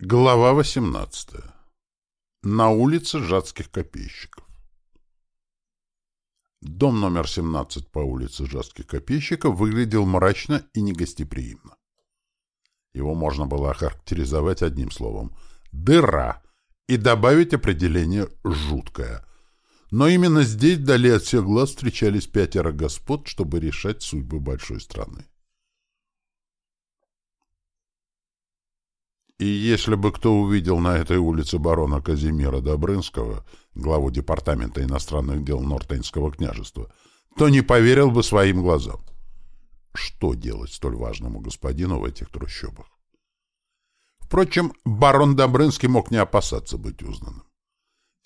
Глава 18. На улице Жадских копейщиков. Дом номер 17 по улице Жадских копейщиков выглядел мрачно и негостеприимно. Его можно было охарактеризовать одним словом — дыра, и добавить определение «жуткое». Но именно здесь, вдали от всех глаз, встречались пятеро господ, чтобы решать судьбы большой страны. И если бы кто увидел на этой улице барона Казимира Добрынского, главу департамента иностранных дел Нортейнского княжества, то не поверил бы своим глазам. Что делать столь важному господину в этих трущобах? Впрочем, барон Добрынский мог не опасаться быть узнанным.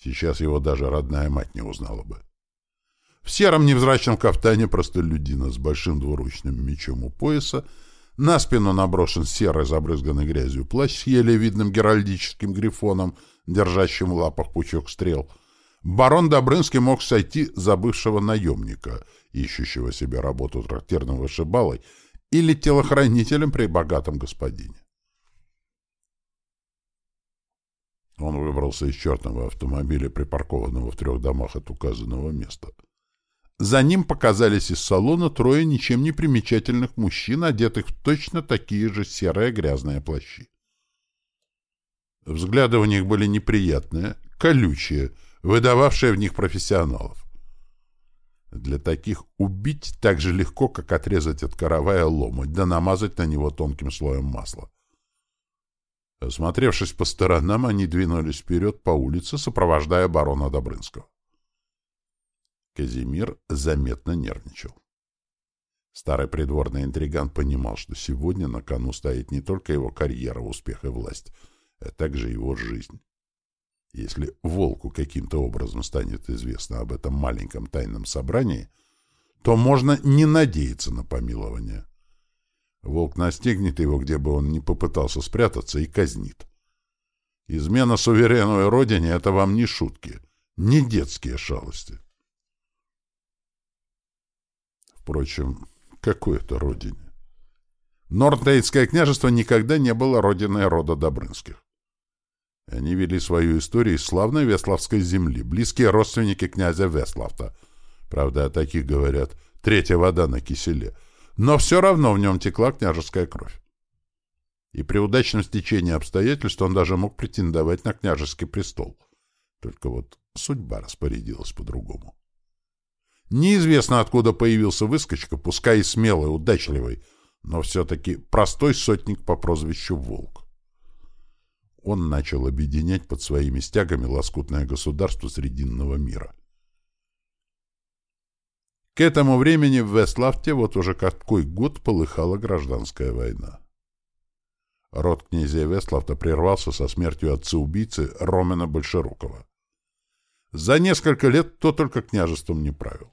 Сейчас его даже родная мать не узнала бы. В сером невзрачном кафтане простолюдина с большим двуручным мечом у пояса на спину наброшен серый, забрызганный грязью плащ с еле видным геральдическим грифоном, держащим в лапах пучок стрел. Барон Добрынский мог сойти за бывшего наемника, ищущего себе работу трактирным вышибалой, или телохранителем при богатом господине. Он выбрался из черного автомобиля, припаркованного в трех домах от указанного места. За ним показались из салона трое ничем не примечательных мужчин, одетых в точно такие же серые грязные плащи. Взгляды у них были неприятные, колючие, выдававшие в них профессионалов. Для таких убить так же легко, как отрезать от каравая ломоть, да намазать на него тонким слоем масла. Осмотревшись по сторонам, они двинулись вперед по улице, сопровождая барона Добрынского. Казимир заметно нервничал. Старый придворный интриган понимал, что сегодня на кону стоит не только его карьера, успех и власть, а также его жизнь. Если волку каким-то образом станет известно об этом маленьком тайном собрании, то можно не надеяться на помилование. Волк настигнет его, где бы он ни попытался спрятаться, и казнит. Измена суверену и родине — это вам не шутки, не детские шалости. Впрочем, какой это родине? Нордейдское княжество никогда не было родиной рода Добрынских. Они вели свою историю из славной Веславской земли, близкие родственники князя Веславта. Правда, о таких говорят «третья вода на киселе». Но все равно в нем текла княжеская кровь. И при удачном стечении обстоятельств он даже мог претендовать на княжеский престол. Только вот судьба распорядилась по-другому. Неизвестно, откуда появился выскочка, пускай и смелый, удачливый, но все-таки простой сотник по прозвищу Волк. Он начал объединять под своими стягами лоскутное государство Срединного мира. К этому времени в Вестлафте вот уже какой год полыхала гражданская война. Род князя Вестлафта прервался со смертью отца-убийцы Ромена Большерукова. За несколько лет кто только княжеством не правил.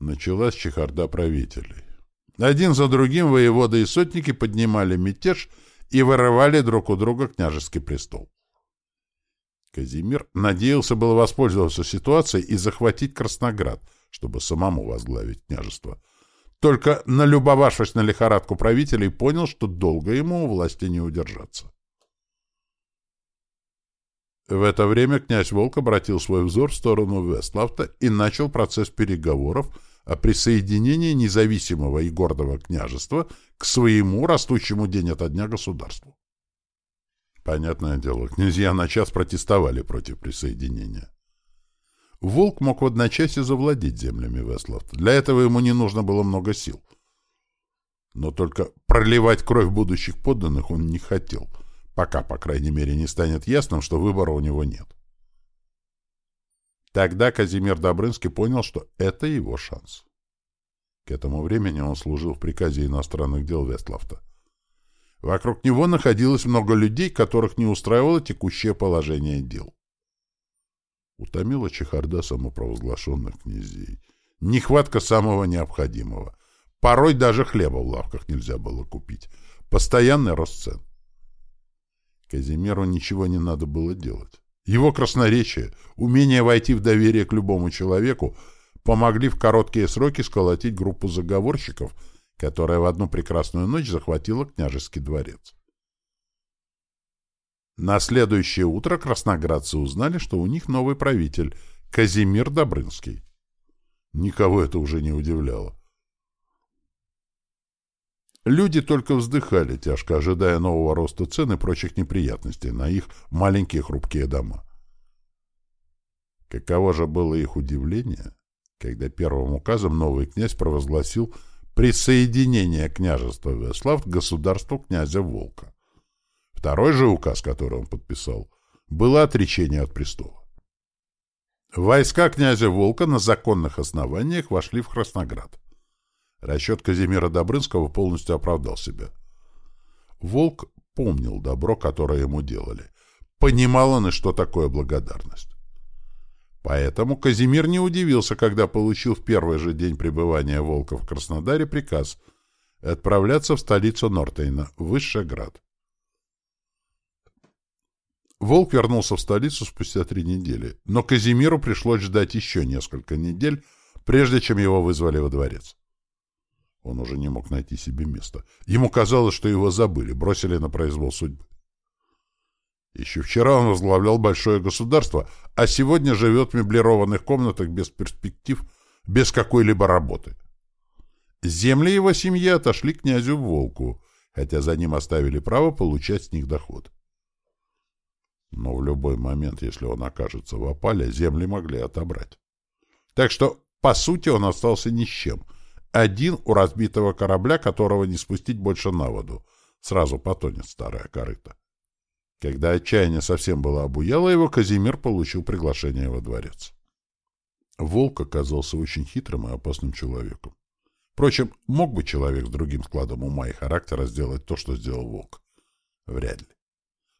Началась чехарда правителей. Один за другим воеводы и сотники поднимали мятеж и вырывали друг у друга княжеский престол. Казимир надеялся было воспользоваться ситуацией и захватить Красноград, чтобы самому возглавить княжество. Только налюбовавшись на лихорадку правителей, понял, что долго ему у власти не удержаться. В это время князь Волк обратил свой взор в сторону Вестлафта и начал процесс переговоров о присоединении независимого и гордого княжества к своему растущему день ото дня государству. Понятное дело, князья на час протестовали против присоединения. Волк мог в одночасье завладеть землями Вестлафта. Для этого ему не нужно было много сил. Но только проливать кровь будущих подданных он не хотел, пока, по крайней мере, не станет ясным, что выбора у него нет. Тогда Казимир Добрынский понял, что это его шанс. К этому времени он служил в приказе иностранных дел Вестлафта. Вокруг него находилось много людей, которых не устраивало текущее положение дел. Утомила чехарда самопровозглашенных князей. Нехватка самого необходимого. Порой даже хлеба в лавках нельзя было купить. Постоянный рост цен. Казимиру ничего не надо было делать. Его красноречие, умение войти в доверие к любому человеку помогли в короткие сроки сколотить группу заговорщиков, которая в одну прекрасную ночь захватила княжеский дворец. На следующее утро красноградцы узнали, что у них новый правитель — Казимир Добрынский. Никого это уже не удивляло. Люди только вздыхали, тяжко ожидая нового роста цен и прочих неприятностей на их маленькие хрупкие дома. Каково же было их удивление, когда первым указом новый князь провозгласил присоединение княжества Веслав к государству князя Волка. Второй же указ, который он подписал, было отречение от престола. Войска князя Волка на законных основаниях вошли в Красноград. Расчет Казимира Добрынского полностью оправдал себя. Волк помнил добро, которое ему делали. Понимал он и что такое благодарность. Поэтому Казимир не удивился, когда получил в первый же день пребывания Волка в Краснодаре приказ отправляться в столицу Нортейна, Высшеград. Волк вернулся в столицу спустя три недели, но Казимиру пришлось ждать еще несколько недель, прежде чем его вызвали во дворец. Он уже не мог найти себе места. Ему казалось, что его забыли, бросили на произвол судьбы. Еще вчера он возглавлял большое государство, а сегодня живет в меблированных комнатах без перспектив, без какой-либо работы. Земли его семьи отошли князю Волку, хотя за ним оставили право получать с них доход. Но в любой момент, если он окажется в опале, земли могли отобрать. Так что, по сути, он остался ни с чем. Один у разбитого корабля, которого не спустить больше на воду. Сразу потонет старая корыта. Когда отчаяние совсем было обуяло его, Казимир получил приглашение во дворец. Волк оказался очень хитрым и опасным человеком. Впрочем, мог бы человек с другим складом ума и характера сделать то, что сделал Волк? Вряд ли.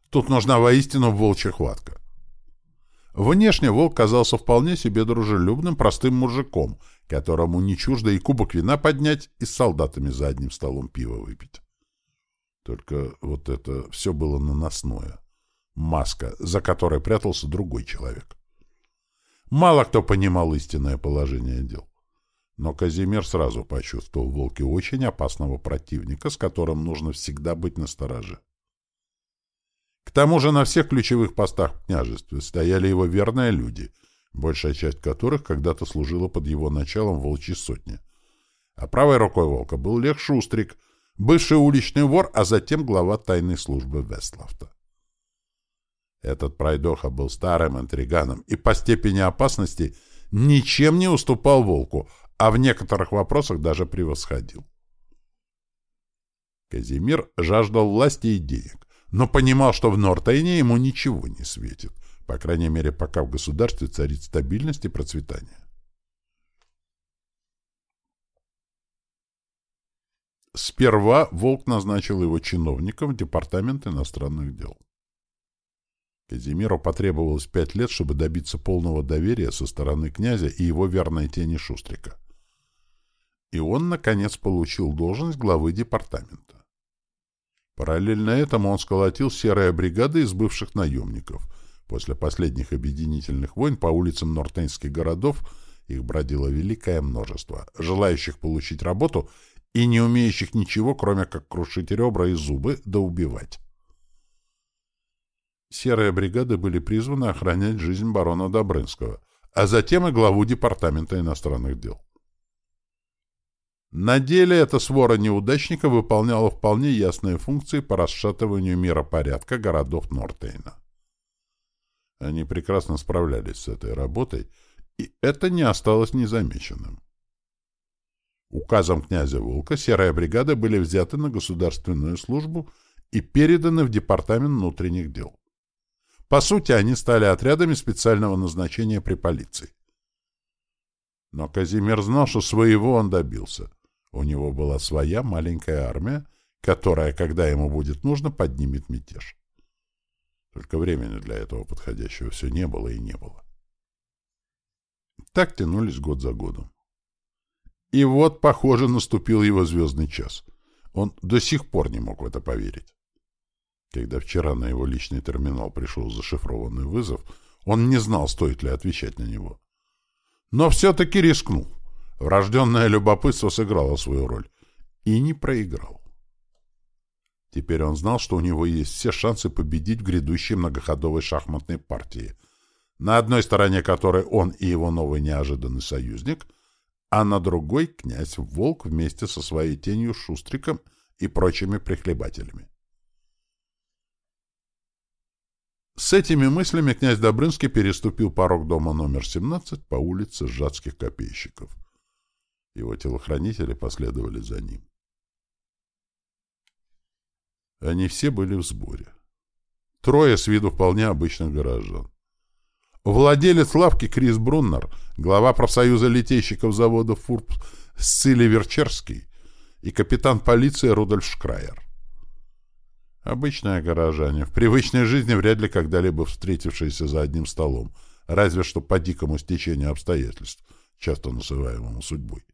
Тут нужна воистину волчья хватка. Внешне Волк казался вполне себе дружелюбным, простым мужиком, которому не чуждо и кубок вина поднять, и с солдатами за одним столом пива выпить. Только вот это все было наносное. Маска, за которой прятался другой человек. Мало кто понимал истинное положение дел. Но Казимир сразу почувствовал в Волке очень опасного противника, с которым нужно всегда быть настороже. К тому же на всех ключевых постах в княжестве стояли его верные люди, большая часть которых когда-то служила под его началом в волчьей сотне. А правой рукой волка был Лех Шустрик, бывший уличный вор, а затем глава тайной службы Вестлафта. Этот пройдоха был старым интриганом и по степени опасности ничем не уступал волку, а в некоторых вопросах даже превосходил. Казимир жаждал власти и денег но понимал, что в Нортейне ему ничего не светит, по крайней мере, пока в государстве царит стабильность и процветание. Сперва Волк назначил его чиновником в Департамент иностранных дел. Казимиру потребовалось пять лет, чтобы добиться полного доверия со стороны князя и его верной тени Шустрика. И он, наконец, получил должность главы департамента. Параллельно этому он сколотил серые бригады из бывших наемников. После последних объединительных войн по улицам нортейнских городов их бродило великое множество, желающих получить работу и не умеющих ничего, кроме как крушить ребра и зубы да убивать. Серые бригады были призваны охранять жизнь барона Добрынского, а затем и главу Департамента иностранных дел. На деле эта свора неудачников выполняла вполне ясные функции по расшатыванию миропорядка городов Нортейна. Они прекрасно справлялись с этой работой, и это не осталось незамеченным. Указом князя Волка серые бригады были взяты на государственную службу и переданы в Департамент внутренних дел. По сути, они стали отрядами специального назначения при полиции. Но Казимир знал, что своего он добился. У него была своя маленькая армия, которая, когда ему будет нужно, поднимет мятеж. Только времени для этого подходящего все не было и не было. Так тянулись год за годом. И вот, похоже, наступил его звездный час. Он до сих пор не мог в это поверить. Когда вчера на его личный терминал пришел зашифрованный вызов, он не знал, стоит ли отвечать на него. Но все-таки рискнул. Врожденное любопытство сыграло свою роль. И не проиграл. Теперь он знал, что у него есть все шансы победить в грядущей многоходовой шахматной партии, на одной стороне которой он и его новый неожиданный союзник, а на другой — князь Волк вместе со своей тенью Шустриком и прочими прихлебателями. С этими мыслями князь Добрынский переступил порог дома номер 17 по улице Сжатских копейщиков. Его телохранители последовали за ним. Они все были в сборе. Трое с виду вполне обычных горожан. Владелец лавки Крис Бруннер, глава профсоюза литейщиков завода «Фурб» Сцили Верчерский и капитан полиции Рудольф Шкрайер. Обычные горожане, в привычной жизни вряд ли когда-либо встретившиеся за одним столом, разве что по дикому стечению обстоятельств, часто называемому судьбой.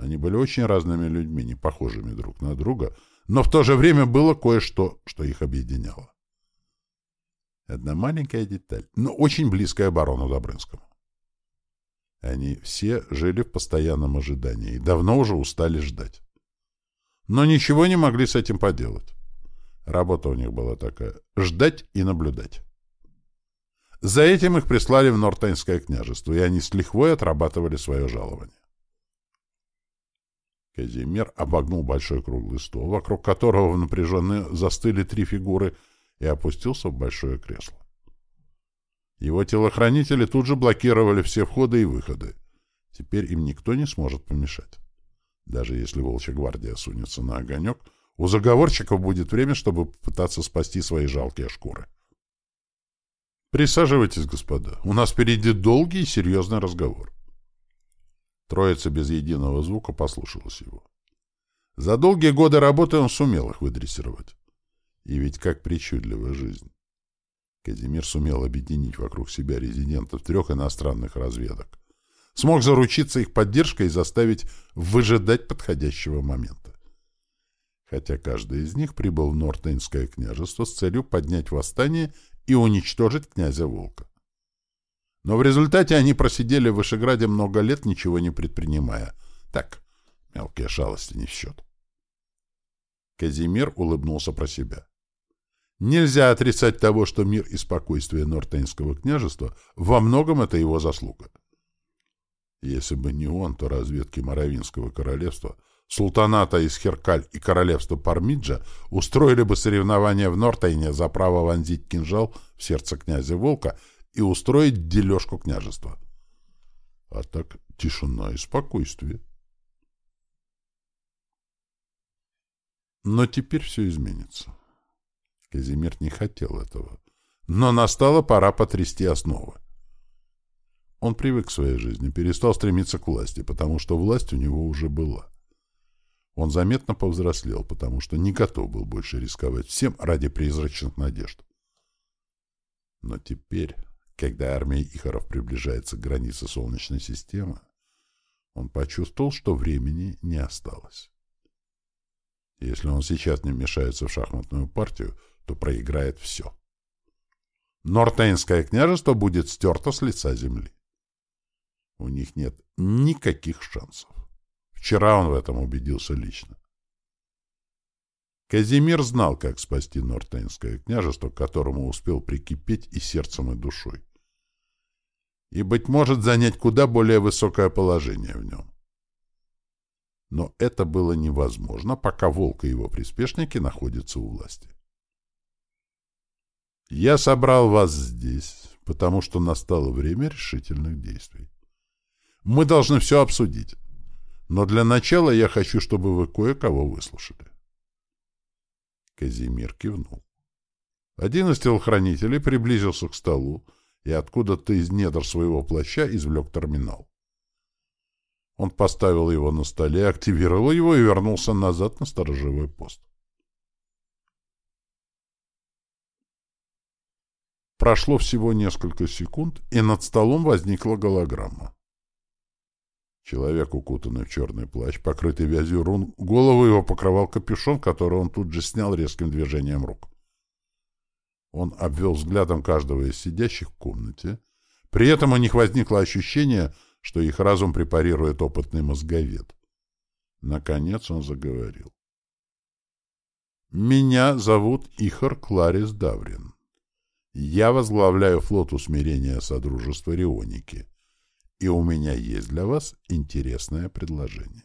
Они были очень разными людьми, не похожими друг на друга, но в то же время было кое-что, что их объединяло. Одна маленькая деталь, но очень близкая барону Добрынскому. Они все жили в постоянном ожидании и давно уже устали ждать. Но ничего не могли с этим поделать. Работа у них была такая — ждать и наблюдать. За этим их прислали в Нортейнское княжество, и они с лихвой отрабатывали свое жалование. Казимир обогнул большой круглый стол, вокруг которого в напряженные застыли три фигуры, и опустился в большое кресло. Его телохранители тут же блокировали все входы и выходы. Теперь им никто не сможет помешать. Даже если Волчья гвардия сунется на огонек — у заговорщиков будет время, чтобы пытаться спасти свои жалкие шкуры. Присаживайтесь, господа. У нас впереди долгий и серьезный разговор. Троица без единого звука послушалась его. За долгие годы работы он сумел их выдрессировать. И ведь как причудлива жизнь. Казимир сумел объединить вокруг себя резидентов трех иностранных разведок. Смог заручиться их поддержкой и заставить выжидать подходящего момента хотя каждый из них прибыл в Нортейнское княжество с целью поднять восстание и уничтожить князя Волка. Но в результате они просидели в Вышеграде много лет, ничего не предпринимая. Так, мелкие шалости не в счет. Казимир улыбнулся про себя. Нельзя отрицать того, что мир и спокойствие Нортейнского княжества во многом это его заслуга. Если бы не он, то разведки Моровинского королевства — султаната Исхеркаль и королевства Пармиджа устроили бы соревнования в Нортейне за право вонзить кинжал в сердце князя Волка и устроить дележку княжества. А так тишина и спокойствие. Но теперь все изменится. Казимир не хотел этого. Но настала пора потрясти основы. Он привык к своей жизни, перестал стремиться к власти, потому что власть у него уже была. Он заметно повзрослел, потому что не готов был больше рисковать всем ради призрачных надежд. Но теперь, когда армия Ихаров приближается к границе Солнечной системы, он почувствовал, что времени не осталось. Если он сейчас не вмешается в шахматную партию, то проиграет все. Нортейнское княжество будет стерто с лица земли. У них нет никаких шансов. Вчера он в этом убедился лично. Казимир знал, как спасти Нортейнское княжество, к которому успел прикипеть и сердцем, и душой. И, быть может, занять куда более высокое положение в нем. Но это было невозможно, пока Волк и его приспешники находятся у власти. Я собрал вас здесь, потому что настало время решительных действий. Мы должны все обсудить. Но для начала я хочу, чтобы вы кое-кого выслушали. Казимир кивнул. Один из телохранителей приблизился к столу и откуда-то из недр своего плаща извлек терминал. Он поставил его на столе, активировал его и вернулся назад на сторожевой пост. Прошло всего несколько секунд, и над столом возникла голограмма. Человек, укутанный в черный плащ, покрытый вязью рун, голову его покрывал капюшон, который он тут же снял резким движением рук. Он обвел взглядом каждого из сидящих в комнате. При этом у них возникло ощущение, что их разум препарирует опытный мозговед. Наконец он заговорил. Меня зовут Ихар Кларис Даврин. Я возглавляю флот усмирения Содружества Рионики, и у меня есть для вас интересное предложение.